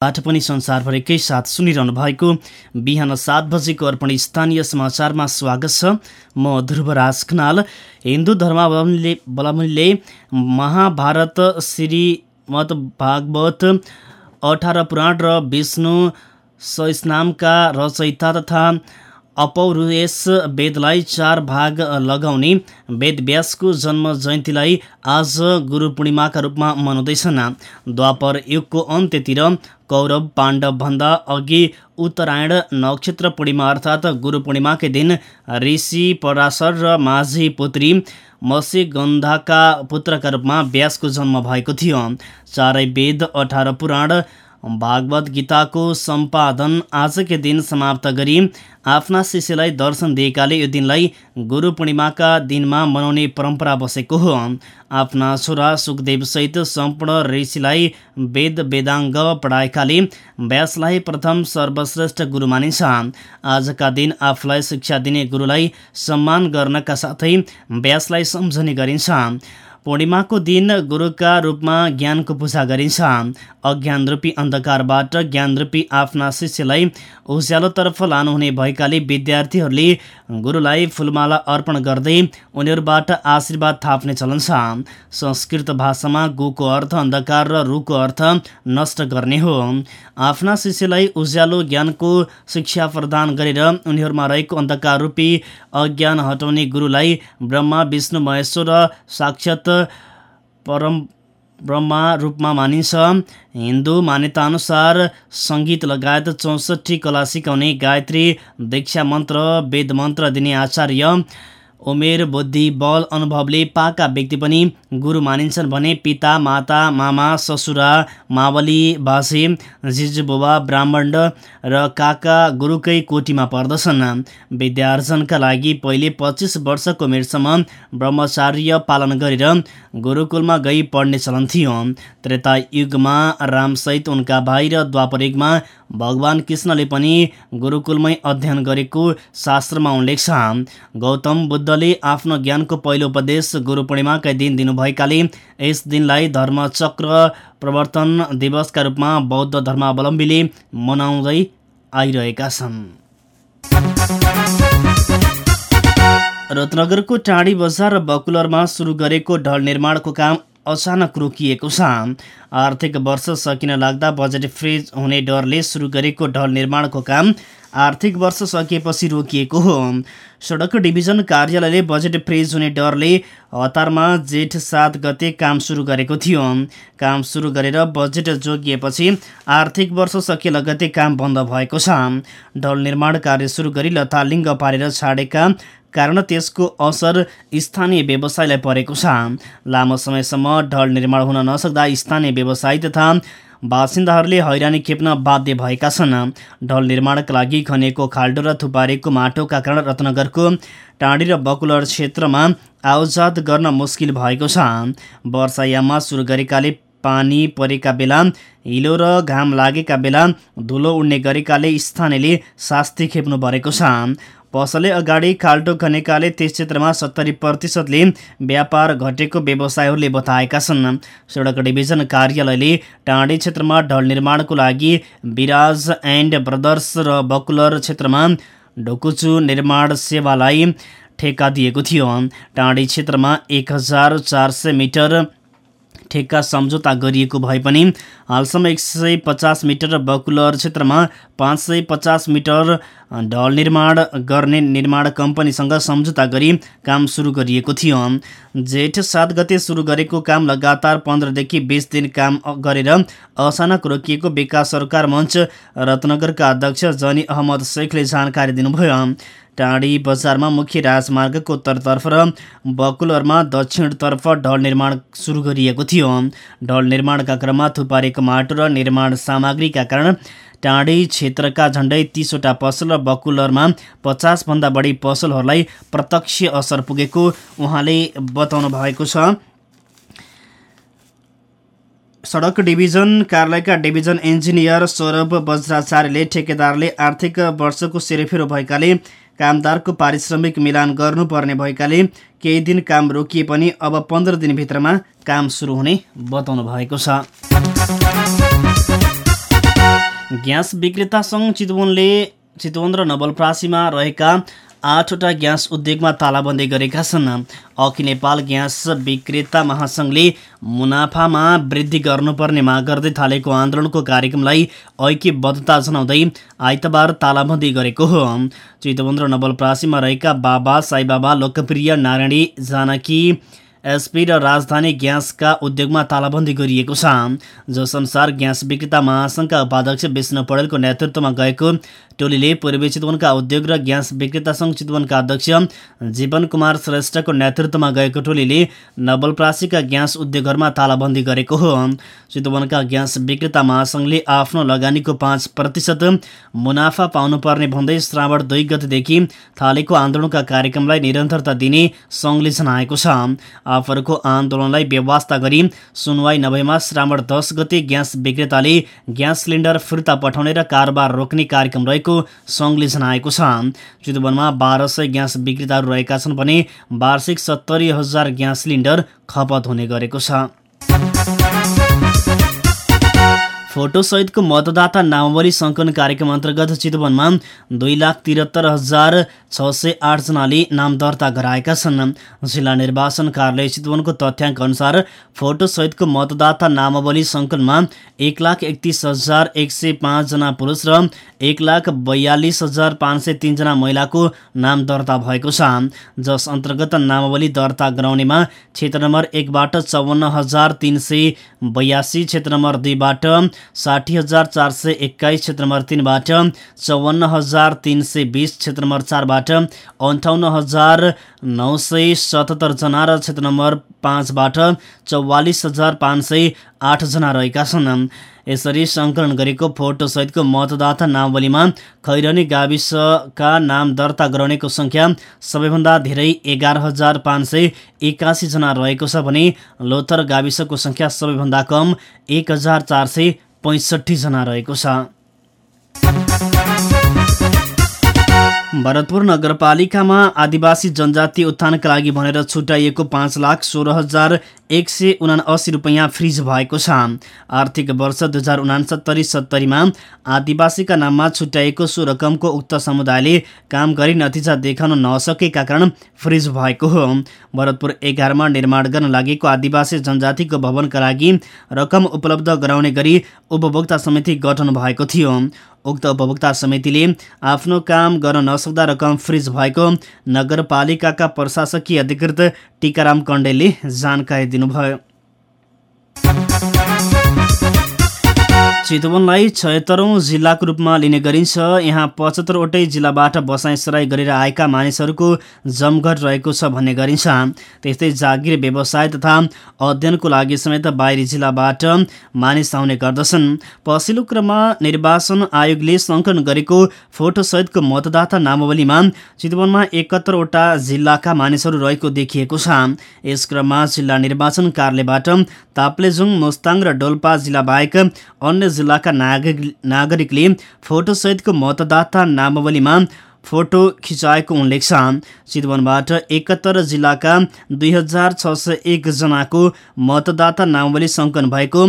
बाट पनि संसारभरिकै साथ सुनिरहनु भएको बिहान सात बजेको अर्पण स्थानीय समाचारमा स्वागत छ। म ध्रुवराज खनाल। हिन्दू धर्मावलम्बीले महाभारत श्रीमद भागवत अठार पुराण र विष्णु सस्नामका रचयिता तथा अपौरुष वेदलाई चार भाग लगाउने वेदव्यासको जन्म जयन्तीलाई आज गुरु पूर्णिमाका रूपमा मनाउँदैछन्। द्वापर युगको अन्त्यतिर कौरव पाण्डवभन्दा अघि उत्तरायण नक्षत्र पूर्णिमा अर्थात् गुरु पूर्णिमाकै दिन ऋषि पराशर र माझी पुत्री मत्स्यगन्धाका पुत्रका रूपमा व्यासको जन्म भएको थियो। चारै वेद अठार पुराण भागवत गीताको सम्पादन आजकै दिन समाप्त गरी आफ्ना शिष्यलाई दर्शन दिएकाले यो दिनलाई गुरु पूर्णिमाका दिनमा मनाउने परम्परा बसेको हो। आफ्ना छोरा सुखदेवसहित सम्पूर्ण ऋषिलाई वेद वेदाङ्ग पढाएकाले व्यासलाई प्रथम सर्वश्रेष्ठ गुरु मानिन्छ। आजका दिन आफूलाई शिक्षा दिने गुरुलाई सम्मान गर्नका साथै व्यासलाई सम्झने गरिन्छ। पूर्णिमाको दिन गुरुका रूपमा ज्ञानको पूजा गरिन्छ। अज्ञान रूपी अन्धकारबाट ज्ञान रूपी आफ्ना शिष्यलाई उज्यालोतर्फ लानुहुने भएकाले विद्यार्थीहरूले गुरुलाई फुलमाला अर्पण गर्दै उनीहरूबाट आशीर्वाद थाप्ने चलन छ। संस्कृत भाषामा गुको अर्थ अन्धकार र रुको अर्थ नष्ट गर्ने हो। आफ्ना शिष्यलाई उज्यालो ज्ञानको शिक्षा प्रदान गरेर उनीहरूमा रहेको अन्धकार रूपी अज्ञान हटाउने गुरुलाई ब्रह्मा विष्णु महेश्वर र साक्षात परम ब्रह्मा रूपमा मानिन्छ। हिन्दू मान्यताअनुसार सङ्गीत लगायत चौसठी कला सिकाउने गायत्री दीक्षा मन्त्र वेद मन्त्र दिने आचार्य उमेर बुद्धि बल अनुभवले पाका व्यक्ति पनि गुरु मानिन्छन् भने पिता माता मामा ससुरा मावली बासे जिजुबुबा ब्राह्मण र काका गुरुकै कोटीमा पर्दछन्। विद्यार्जनका लागि पहिले पच्चिस वर्षको उमेरसम्म ब्रह्मचार्य पालन गरेर गुरुकुलमा गई पढ्ने चलन थियो। त्रेता युगमा रामसहित उनका भाइ र द्वापर युगमा भगवान् कृष्णले पनि गुरुकुलमै अध्ययन गरेको शास्त्रमा उल्लेख छ। गौतम बुद्धले आफ्नो ज्ञानको पहिलो उपदेश गुरु पूर्णिमाकै दिन दिनुभएकाले यस दिनलाई धर्मचक्र प्रवर्तन दिवसका रूपमा बौद्ध धर्मावलम्बीले मनाउँदै आइरहेका छन्। रत्नगरको टाढी बजार र बकुलरमा सुरु गरेको ढल निर्माणको काम अचानक रोकिएको छ। आर्थिक वर्ष सकिन लाग्दा बजेट फ्रिज हुने डरले सुरु गरेको ढल निर्माणको काम आर्थिक वर्ष सकिएपछि रोकिएको हो। सडक डिभिजन कार्यालयले बजेट फ्रिज हुने डरले हतारमा जेठ सात गते काम सुरु गरेको थियो। काम सुरु गरेर बजेट जोगिएपछि आर्थिक वर्ष सकिए लगतै काम बन्द भएको छ। ढल निर्माण कार्य सुरु गरी लतालिङ्ग पारेर छाडेका कारण त्यसको असर स्थानीय व्यवसायलाई परेको छ। लामो समयसम्म ढल निर्माण हुन नसक्दा स्थानीय व्यवसाय तथा बासिन्दाहरूले हैरानी खेप्न बाध्य भएका छन्। ढल निर्माणका लागि खनिएको खाल्डो र थुपारेको माटोका कारण रत्नगरको टाँडी र बकुलर क्षेत्रमा आवजात गर्न मुस्किल भएको छ। वर्षायाममा सुरु गरेकाले पानी परेका बेला हिलो र घाम लागेका बेला धुलो उड्ने गरेकाले स्थानीयले शास्ति खेप्नु परेको छ। पसलले अगाडि खाल्टो खनेकाले त्यस क्षेत्रमा सत्तरी प्रतिशतले व्यापार घटेको व्यवसायहरूले बताएका छन्। सडक डिभिजन कार्यालयले टाँडी क्षेत्रमा ढल निर्माणको लागि विराज एन्ड ब्रदर्स र बकुलर क्षेत्रमा ढोकुचु निर्माण सेवालाई ठेक्का दिएको थियो। टाँडी क्षेत्रमा एक मिटर ठेक्का सम्झौता गरिएको भए पनि हालसम्म एक सय पचास मिटर बकुलर क्षेत्रमा पाँच सय पचास मिटर ढल निर्माण गर्ने निर्माण कम्पनीसँग सम्झौता गरी काम सुरु गरिएको थियो। जेठ सात गते सुरु गरेको काम लगातार पन्ध्रदेखि बिस दिन काम गरेर अचानक रोकिएको विकास सरकार मञ्च रत्नगरका अध्यक्ष जनी अहमद शेखले जानकारी दिनुभयो। टाँडी बजारमा मुख्य राजमार्गको उत्तरतर्फ र बकुलरमा दक्षिणतर्फ ढल निर्माण सुरु गरिएको थियो। ढल निर्माणका क्रममा थुपारेको माटो र निर्माण सामग्रीका कारण टाँडी क्षेत्रका झन्डै तिसवटा पसल र बकुलरमा पचासभन्दा बढी पसलहरूलाई प्रत्यक्ष असर पुगेको उहाँले बताउनु भएको छ। सडक डिभिजन कार्यालयका डिभिजन इन्जिनियर सौरभ वज्राचार्यले ठेकेदारले आर्थिक वर्षको सेरोफेरो भएकाले कामदारको पारिश्रमिक मिलान गर्नुपर्ने भएकाले केही दिन काम रोकिए पनि अब पन्ध्र दिनभित्रमा काम सुरु हुने बताउनु भएको छ। ग्यास विक्रेता सङ्घ चितवनले चितवन र नवलप्रासीमा रहेका आठवटा ग्यास उद्योगमा तालाबन्दी गरेका छन्। अखिल नेपाल ग्यास विक्रेता महासङ्घले मुनाफामा वृद्धि गर्नुपर्ने माग गर्दै थालेको आन्दोलनको कार्यक्रमलाई ऐक्यबद्धता जनाउँदै आइतबार तालाबन्दी गरेको हो। चितवन र नवलप्रासीमा रहेका बाबा साई बाबा लोकप्रिय नारायणी जानकी एसपी र राजधानी ग्यासका उद्योगमा तालाबन्दी गरिएको छ। जस अनुसार ग्यास विक्रेता महासङ्घका उपाध्यक्ष विष्णु पौडेलको नेतृत्वमा गएको टोलीले पूर्वी चितवनका उद्योग र ग्यास विक्रेता सङ्घ चितवनका अध्यक्ष जीवन कुमार श्रेष्ठको नेतृत्वमा गएको टोलीले नवलप्रासीका ग्यास उद्योगहरूमा तालाबन्दी गरेको हो। चितवनका ग्यास विक्रेता महासङ्घले आफ्नो लगानीको पाँच प्रतिशत मुनाफा पाउनुपर्ने भन्दै श्रावण दुई गतिदेखि थालेको आन्दोलनका कार्यक्रमलाई निरन्तरता दिने सङ्घले जनाएको छ। आफूहरूको आन्दोलनलाई व्यवस्था गरी सुनवाई नभएमा श्रावण दस गते ग्यास विक्रेताले ग्यास सिलिन्डर फिर्ता पठाउने र कारोबार रोक्ने कार्यक्रम रहेको सङ्घले जनाएको छ। चितवनमा बाह्र सय ग्यास विक्रेताहरू रहेका छन् भने वार्षिक सत्तरी हजार ग्यास सिलिन्डर खपत हुने गरेको छ। फोटोसहितको मतदाता नामावली सङ्कलन कार्यक्रम अन्तर्गत चितवनमा दुई लाख त्रिहत्तर हजार छ सय आठजनाले नाम दर्ता गराएका छन्। जिल्ला निर्वाचन कार्यालय चितवनको तथ्याङ्क अनुसार फोटोसहितको मतदाता नामावली सङ्कलनमा एक लाख एकतिस हजार एक सय पाँचजना पुरुष र एक लाख बयालिस हजार पाँच सय तिनजना महिलाको नाम दर्ता भएको छ। जस अन्तर्गत नामावली दर्ता गराउनेमा क्षेत्र नम्बर एकबाट चौवन्न हजार तिन सय बयासी क्षेत्र नम्बर दुईबाट साठी हजार चार सय एक्काइस क्षेत्र नम्बर तिनबाट चौवन्न हजार तिन सय बिस क्षेत्र नम्बर चारबाट अन्ठाउन्न हजार नौ सय सतहत्तरजना र क्षेत्र नम्बर पाँचबाट चौवालिस हजार पाँच सय आठजना रहेका छन्। यसरी सङ्कलन गरेको फोटोसहितको मतदाता नावलीमा खैरनी गाविसका नाम दर्ता गराउनेको सङ्ख्या सबैभन्दा धेरै एघार हजार पाँच सय एकासीजना रहेको छ भने लोथर गाविसको सङ्ख्या सबैभन्दा कम एक हजार चार सय पैँसठीजना रहेको छ। भरतपुर नगरपालिकामा आदिवासी जनजाति उत्थानका लागि भनेर छुट्याइएको पाँच लाख सोह्र हजार एक सय उनासी रुपियाँ फ्रिज भएको छ। आर्थिक वर्ष दुई हजार उनासत्तरी सत्तरीमा आदिवासीका नाममा छुट्याइएको सो रकमको उक्त समुदायले काम गरी नतिजा देखाउन नसकेका कारण फ्रिज भएको हो। भरतपुर एघारमा निर्माण गर्न लागेको आदिवासी जनजातिको भवनका लागि रकम उपलब्ध गराउने गरी उपभोक्ता समिति गठन भएको थियो। उक्त उपभोक्ता समितिले आफ्नो काम गर्न नसक्दा रकम फ्रिज भएको नगरपालिकाका प्रशासकीय अधिकृत टिकाराम कण्डेलले जानकारी दिनुभयो। चितवनलाई छयत्तरौँ जिल्लाको रूपमा लिने गरिन्छ। यहाँ पचहत्तरवटै जिल्लाबाट बसाइसराई गरेर आएका मानिसहरूको जमघट रहेको छ भन्ने गरिन्छ। त्यस्तै जागिर व्यवसाय तथा अध्ययनको लागि समेत बाहिरी जिल्लाबाट मानिस आउने गर्दछन्। पछिल्लो क्रममा निर्वाचन आयोगले सङ्कलन गरेको फोटोसहितको मतदाता नामावलीमा चितवनमा एकहत्तरवटा जिल्लाका मानिसहरू रहेको देखिएको छ। यस क्रममा जिल्ला निर्वाचन कार्यालयबाट ताप्लेजुङ मोस्ताङ र डोल्पा जिल्ला बाहेक अन्य जिल्लाका नागरिकले फोटोसहितको मतदाता नामावलीमा फोटो खिचाएको उल्लेख छ चितवनबाट एकहत्तर जिल्लाका दुई हजार छ सय एकजनाको मतदाता नामावली सङ्कलन भएको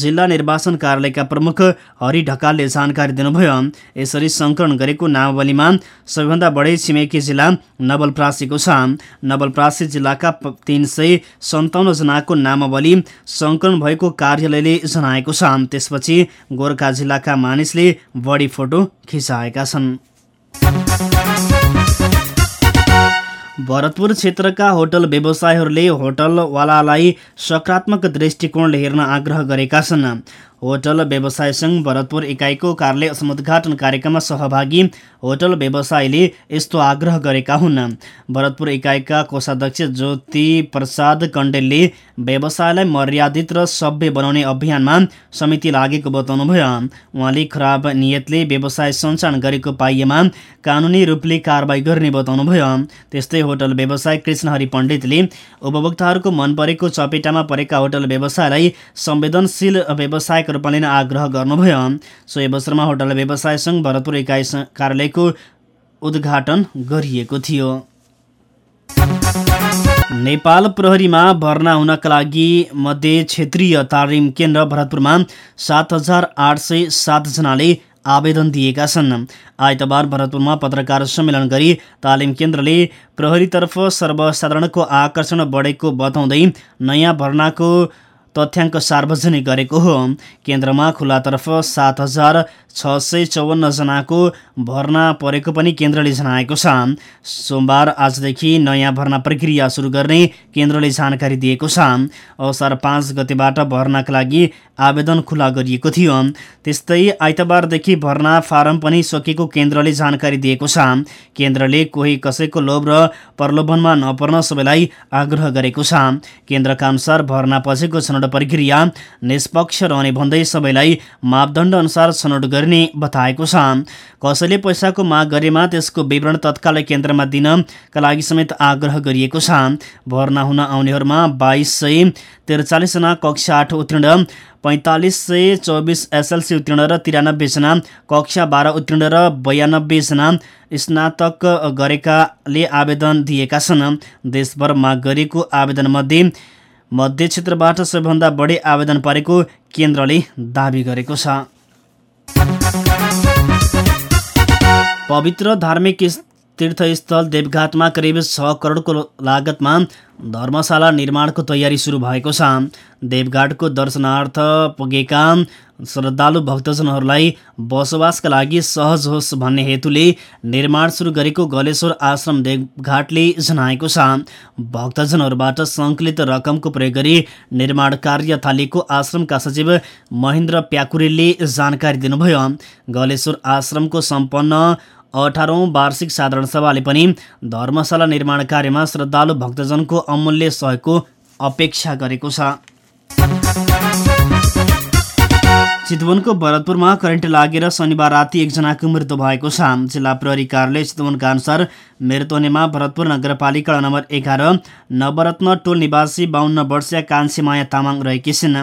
जिल्ला निर्वाचन कार्यालयका प्रमुख हरि ढकालले जानकारी दिनुभयो। यसरी सङ्कलन गरेको नामावलीमा सबैभन्दा बढी छिमेकी जिल्ला नवलप्रासीको छ। नवलप्रासी जिल्लाका तिन सय सन्ताउन्नजनाको नामावली सङ्कलन भएको कार्यालयले जनाएको छ। त्यसपछि गोर्खा जिल्लाका मानिसले बढी फोटो खिचाएका छन्। भरतपुर क्षेत्रका होटल व्यवसायहरूले होटलवालालाई सकारात्मक दृष्टिकोणले हेर्न आग्रह गरेका छन्। होटल व्यवसाय सङ्घ भरतपुर इकाइको कार्यालय समुद्घाटन कार्यक्रममा सहभागी होटल व्यवसायीले यस्तो आग्रह गरेका हुन्। भरतपुर इकाइका कोषाध्यक्ष ज्योति प्रसाद कण्डेलले व्यवसायलाई मर्यादित र सभ्य बनाउने अभियानमा समिति लागेको बताउनुभयो। उहाँले खराब नियतले व्यवसाय सञ्चालन गरेको पाइएमा कानुनी रूपले कारवाही गर्ने बताउनुभयो। त्यस्तै होटल व्यवसाय कृष्णहरि पण्डितले उपभोक्ताहरूको मन परेको चपेटामा परेका होटल व्यवसायलाई संवेदनशील व्यवसाय रूपमा लिन आग्रह गर्नुभयो। सोही अवसरमा होटल व्यवसाय सङ्घ भरतपुर इकाइ कार्यालयको उद्घाटन गरिएको थियो। नेपाल प्रहरीमा भर्ना हुनका लागि मध्ये क्षेत्रीय तालिम केन्द्र भरतपुरमा सात हजार आठ सय सातजनाले आवेदन दिएका छन्। आइतबार भरतपुरमा पत्रकार सम्मेलन गरी तालिम केन्द्रले प्रहरीतर्फ सर्वसाधारणको आकर्षण बढेको बताउँदै नयाँ भर्नाको तथ्याङ्क सार्वजनिक गरेको हो। केन्द्रमा खुलातर्फ सात हजार छ सय चौवन्नजनाको भर्ना परेको पनि केन्द्रले जनाएको छ। सोमबार आजदेखि नयाँ भर्ना प्रक्रिया सुरु गर्ने केन्द्रले जानकारी दिएको छ। असार पाँच गतेबाट भर्नाका लागि आवेदन खुला गरिएको थियो। त्यस्तै आइतबारदेखि भर्ना फारम पनि सकिएको केन्द्रले जानकारी दिएको छ। केन्द्रले कोही कसैको लोभ र प्रलोभनमा नपर्न सबैलाई आग्रह गरेको छ। केन्द्रका अनुसार भर्ना पछिको छनौट प्रक्रिया निष्पक्ष रहने भन्दै सबैलाई मापदण्ड अनुसार छनौट गर्ने बताएको छ। कसैले पैसाको माग गरेमा त्यसको विवरण तत्कालै केन्द्रमा दिनका लागि समेत आग्रह गरिएको छ। भर्ना हुन आउनेहरूमा बाइस सय त्रिचालिसजना कक्षा आठ उत्तीर्ण पैँतालिस सय चौबिस एसएलसी उत्तीर्ण र तिरानब्बेजना कक्षा बाह्र उत्तीर्ण र बयानब्बेजना स्नातक गरेकाले आवेदन दिएका छन्। देशभर माग गरेको आवेदनमध्ये मध्य क्षेत्रबाट सबैभन्दा बढी आवेदन परेको केन्द्रले दावी गरेको छ। पवित्र धार्मिक तीर्थस्थल देवघाटमा करिब छ करोडको लागतमा धर्मशाला निर्माणको तयारी सुरु भएको छ। देवघाटको दर्शनार्थ पुगेका श्रद्धालु भक्तजनहरूलाई बसोबासका लागि सहज होस् भन्ने हेतुले निर्माण सुरु गरेको गलेश्वर आश्रम देवघाटले जनाएको छ। भक्तजनहरूबाट सङ्कलित रकमको प्रयोग गरी निर्माण कार्य थालिएको आश्रमका सचिव महेन्द्र प्याकुरेलले जानकारी दिनुभयो। गलेश्वर आश्रमको सम्पन्न अठारौँ वार्षिक साधारण सभाले पनि धर्मशाला निर्माण कार्यमा श्रद्धालु भक्तजनको अमूल्य सहयोगको अपेक्षा गरेको छ। चितवनको भरतपुरमा करेन्ट लागेर शनिबार राति एकजनाको मृत्यु भएको छ। जिल्ला प्रहरी कार्यालय चितवनका अनुसार मृत्यु हुनेमा भरतपुर नगरपालिका नम्बर एघार नवरत्न टोल निवासी बाहन्न वर्षीय कान्छीमाया तामाङ रहेकी छिन्।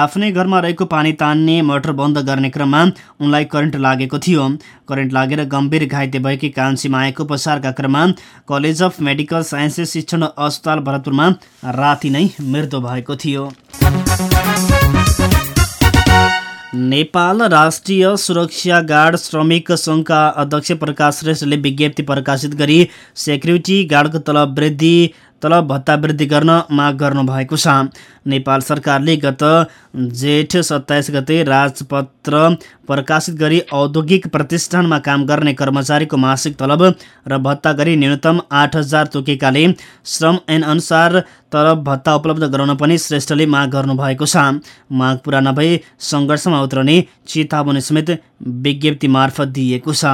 आफ्नै घरमा रहेको पानी तान्ने मोटर बन्द गर्ने क्रममा उनलाई करेन्ट लागेको थियो। करेन्ट लागेर गम्भीर घाइते भएकी कान्छीमायाको उपचारका क्रममा कलेज अफ मेडिकल साइन्सेस शिक्षण अस्पताल भरतपुरमा राति नै मृत्यु भएको थियो। नेपाल राष्ट्रिय सुरक्षा गार्ड श्रमिक सङ्घका अध्यक्ष प्रकाश श्रेष्ठले विज्ञप्ति प्रकाशित गरी सेक्युरिटी गार्डको तलब वृद्धि तलब भत्ता वृद्धि गर्न माग गर्नुभएको छ। नेपाल सरकारले गत जेठ सत्ताइस गते राजपत्र प्रकाशित गरी औद्योगिक प्रतिष्ठानमा काम गर्ने कर्मचारीको मासिक तलब र भत्ता गरी न्यूनतम आठ हजार तोकेकाले श्रम ऐन अनुसार तलब भत्ता उपलब्ध गराउन पनि श्रेष्ठले माग गर्नुभएको छ। माग पुरा नभई सङ्घर्षमा उत्रने चेतावनी समेत विज्ञप्ति मार्फत दिइएको छ।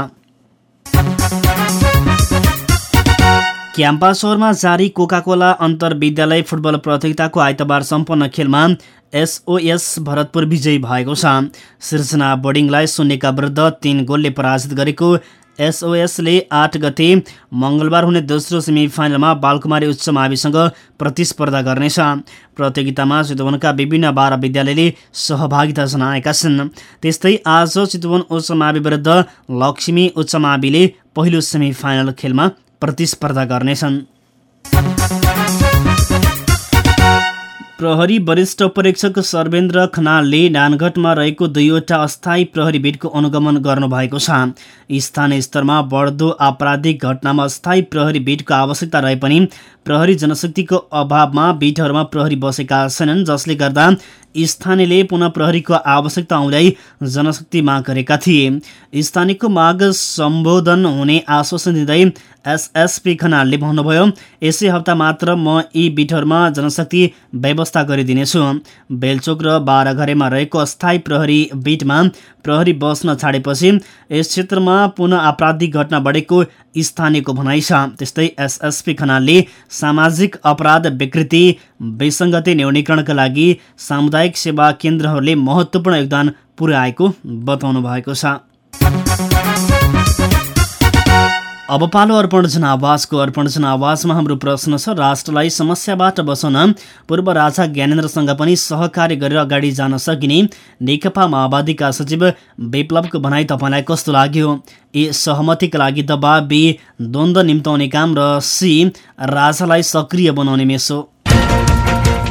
क्याम्पसहरूमा जारी कोकाकोला विद्यालय फुटबल प्रतियोगिताको आइतबार सम्पन्न खेलमा एसओएस भरतपुर विजयी भएको छ। सिर्जना बोर्डिङलाई शून्यका विरुद्ध तीन गोलले पराजित गरेको एसओएसले आठ गते मङ्गलबार हुने दोस्रो सेमिफाइनलमा बालकुमारी उच्च माविसँग प्रतिस्पर्धा गर्नेछ। प्रतियोगितामा चितवनका विभिन्न बाह्र विद्यालयले सहभागिता जनाएका छन्। त्यस्तै आज चितवन उच्च मावि विरुद्ध लक्ष्मी उच्च माविले पहिलो सेमिफाइनल खेलमा प्रतिस्पर्धा गर्नेछन्। प्रहरी वरिष्ठ परीक्षक सर्वेन्द्र खनालले नानगढमा रहेको दुईवटा अस्थायी प्रहरी बिटको अनुगमन गर्नुभएको छ। स्थानीय स्तरमा बढ्दो आपराधिक घटनामा अस्थायी प्रहरी बिटको आवश्यकता रहे पनि प्रहरी जनशक्तिको अभावमा बिटहरूमा प्रहरी बसेका छैनन् जसले गर्दा स्थानीयले पुनः प्रहरीको आवश्यकता आउँदै जनशक्ति माग गरेका थिए। स्थानीयको माग सम्बोधन हुने आश्वासन दिँदै एसएसपी खनालले भन्नुभयो यसै हप्ता मात्र म यी बिटहरूमा जनशक्ति व्यवस्था गरिदिनेछु। बेलचोक र बाह्रघरेमा रहेको अस्थायी प्रहरी बिटमा प्रहरी बस्न छाडेपछि यस क्षेत्रमा पुनः आपराधिक घटना बढेको स्थानीयको भनाइ छ। त्यस्तै एसएसपी खनालले सामाजिक अपराध विकृति विसङ्गति न्यूनीकरणका लागि सामुदायिक सेवा केन्द्रहरूले महत्त्वपूर्ण योगदान पुर्याएको बताउनु भएको छ। अब पालो अर्पण जनावासको अर्पण जनावासमा हाम्रो प्रश्न छ राष्ट्रलाई समस्याबाट बचाउन पूर्व राजा ज्ञानेन्द्रसँग पनि सहकार्य गरेर अगाडि जान सकिने नेकपा माओवादीका सचिव विप्लवको भनाइ तपाईँलाई कस्तो लाग्यो? ए सहमतिका लागि दबाब बी द्वन्द्व निम्ताउने काम र सी राजालाई सक्रिय बनाउने मेसो।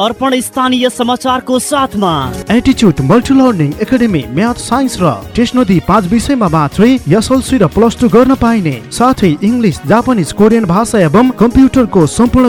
अर्पण स्थानीय समाचारको साथमा। एटिच्युड multi learning academy math science र नदी पाँच विषयमा मात्रै एसएलसी र प्लस टू गर्न पाइने। साथै इङ्ग्लिस जापानिज कोरियन भाषा एवं कम्प्युटरको सम्पूर्ण